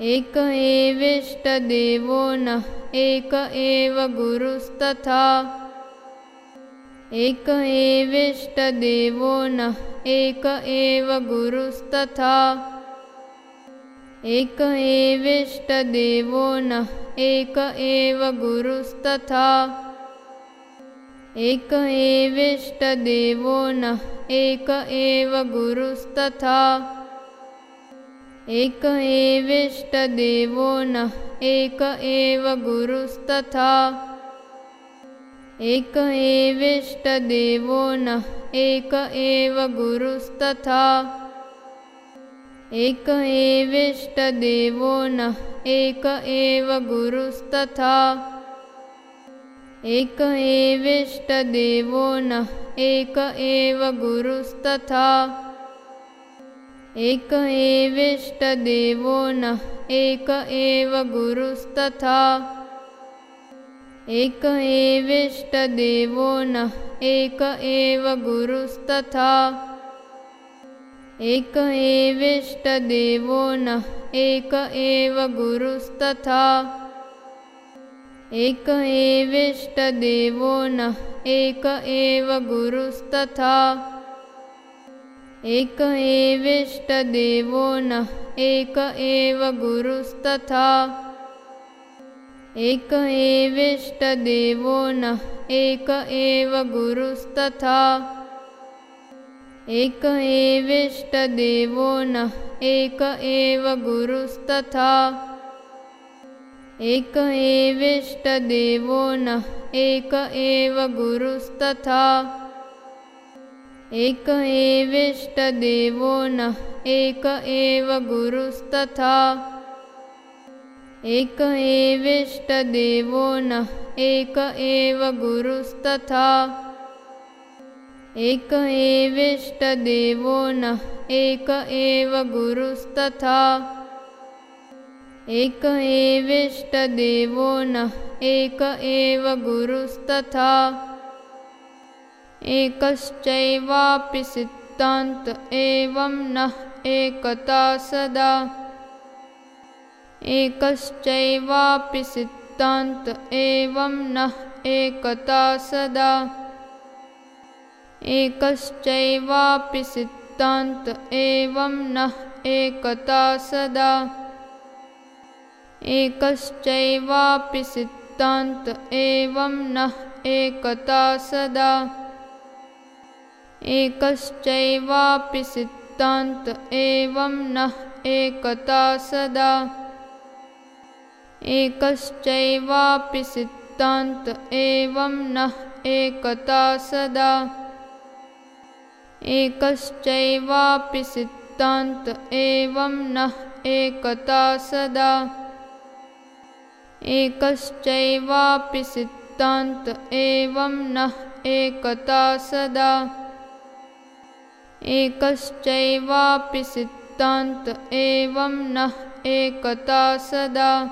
एक एवेष्टदेवो न एक एव गुरुस्तथा। एक एवेष्टदेवो न एक एव गुरुस्तथा। एक एवेष्टदेवो न एक एव गुरुस्तथा। एक एवेष्टदेवो न एक एव गुरुस्तथा एक एवेष्टदेवो न एक एवेष्टदेवो न एक एवेष्टदेवो न एक एव गुरुस्तथा। एक एवेष्टदेवो न एक एव गुरुस्तथा। एक एवेष्टदेवो न एक एव गुरुस्तथा। एक एवेष्टदेवो न एक एव गुरुस्तथा एक एवेष्टदेवो न एक एव गुरुस्तथा। एक एवेष्टदेवो न एक एव गुरुस्तथा। एक एवेष्टदेवो न एक एव गुरुस्तथा। एक एवेष्टदेवो न एक एव गुरुस्तथा एकश्चैवापि सिद्धान्त एवं न एकता सदा। एकश्चैवापि सिद्धान्त एवं न एकता सदा। एकश्चैवापि सिद्धान्त एवं न एकता सदा। एकश्चैवापि सिद्धान्त एवं न एकता सदा एकश्चैवापि सिद्धान्त एवं न एकता सदा। एकश्चैवापि सिद्धान्त एवं न एकता सदा। एकश्चैवापि सिद्धान्त एवं न एकता सदा। एकश्चैवापि सिद्धान्त एवं न एकता सदा एकश्चैवापि सिद्धान्त एवं न एकता सदा।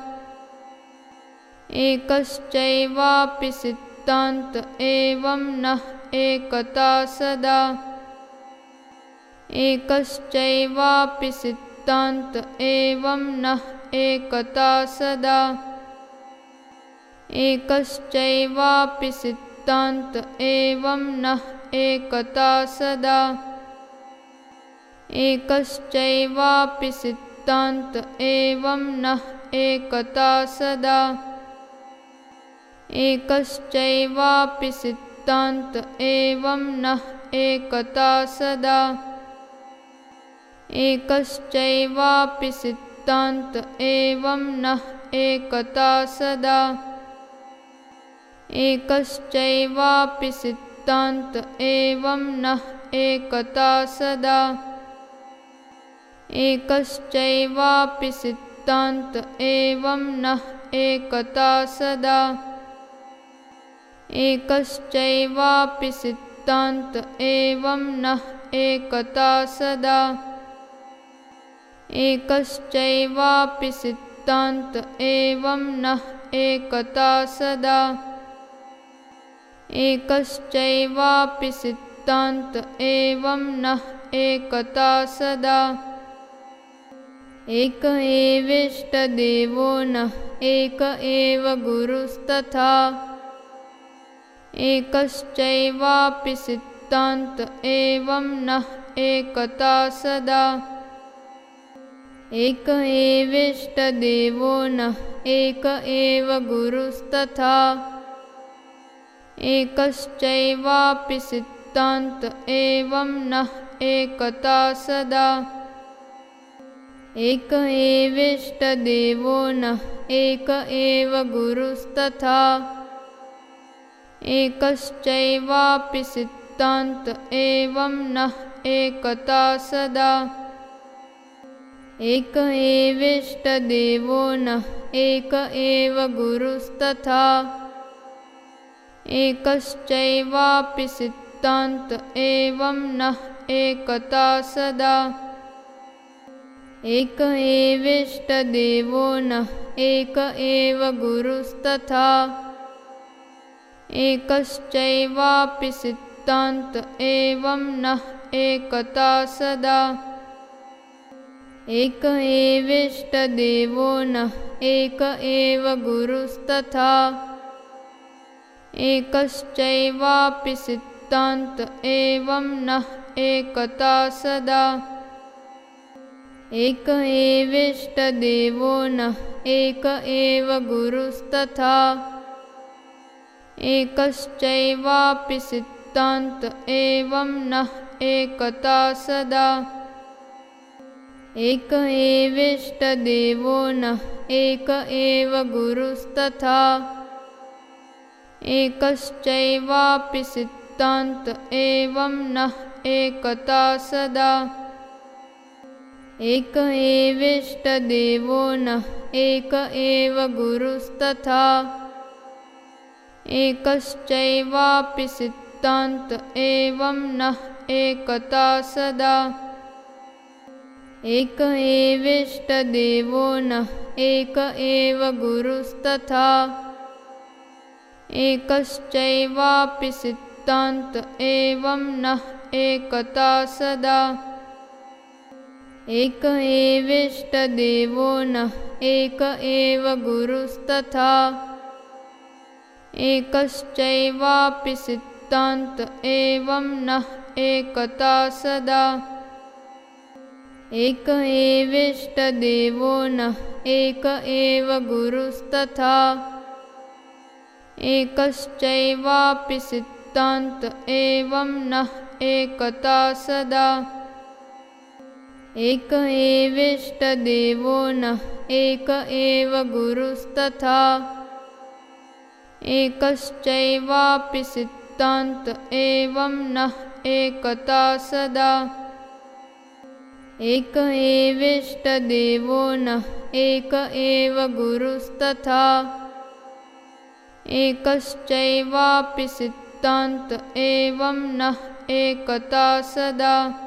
एकश्चैवापि सिद्धान्त एवं न एकता सदा। एकश्चैवापि सिद्धान्त एवं न एकता सदा। एकश्चैवापि सिद्धान्त एवं न एकता सदा एकश्चैवापि सिद्धान्त एवं न एकता सदा। एकश्चैवापि सिद्धान्त एवं न एकता सदा। एकश्चैवापि सिद्धान्त एवं न एकता सदा। एकश्चैवापि सिद्धान्त एवं न एकता सदा एकश्चैवापि सिद्धान्त एवं न एकता सदा। एकश्चैवापि सिद्धान्त एवं न एकता सदा। एकश्चैवापि सिद्धान्त एवं न एकता सदा। एकश्चैवापि सिद्धान्त एवं न एकता सदा एक एवेष्टदेवो नः एक एव गुरुस्तथा। एकश्चैवापि सिद्धान्त एवं नः एकता सदा। एक एवेष्टदेवो नः एक एव गुरुस्तथा। एकश्चैवापि सिद्धान्त एवं नः एकता सदा एक एवेष्टदेवो नः एक एव गुरुस्तथा। एकश्चैवापि सिद्धान्त एवं नः एकता सदा। एक एवेष्टदेवो नः एक एव गुरुस्तथा। एकश्चैवापि सिद्धान्त एवं नः एकता सदा एक एवेष्टदेवो नः एक एव गुरुस्तथा। एकश्चैवापि सिद्धान्त एवं नः एकता सदा। एक एवेष्टदेवो नः एक एव गुरुस्तथा। एकश्चैवापि सिद्धान्त एवं नः एकता सदा एक एवेष्टदेवो नः एक एव गुरुस्तथा। एकश्चैवापि सिद्धान्त एवं नः एकता सदा। एक एवेष्टदेवो नः एक एव गुरुस्तथा। एकश्चैवापि सिद्धान्त एवं नः एकता सदा एक एवेष्टदेवो नः एक एव गुरुस्तथा। एकश्चैवापि सिद्धान्त एवं नः एकता सदा। एक एवेष्टदेवो नः एक एव गुरुस्तथा। एकश्चैवापि सिद्धान्त एवं नः एकता सदा एक एवेष्टदेवो नः एक एव गुरुस्तथा। एकश्चैवापि सिद्धान्त एवं नः एकता सदा। एक एवेष्टदेवो नः सदा एक एवेष्टदेवो नः एक एव गुरुस्तथा। एकश्चैवापि सिद्धान्त एवं नः एकता सदा। एक एवेष्टदेवो नः एक एव गुरुस्तथा। एकश्चैवापि सिद्धान्त एवं नः एकता सदा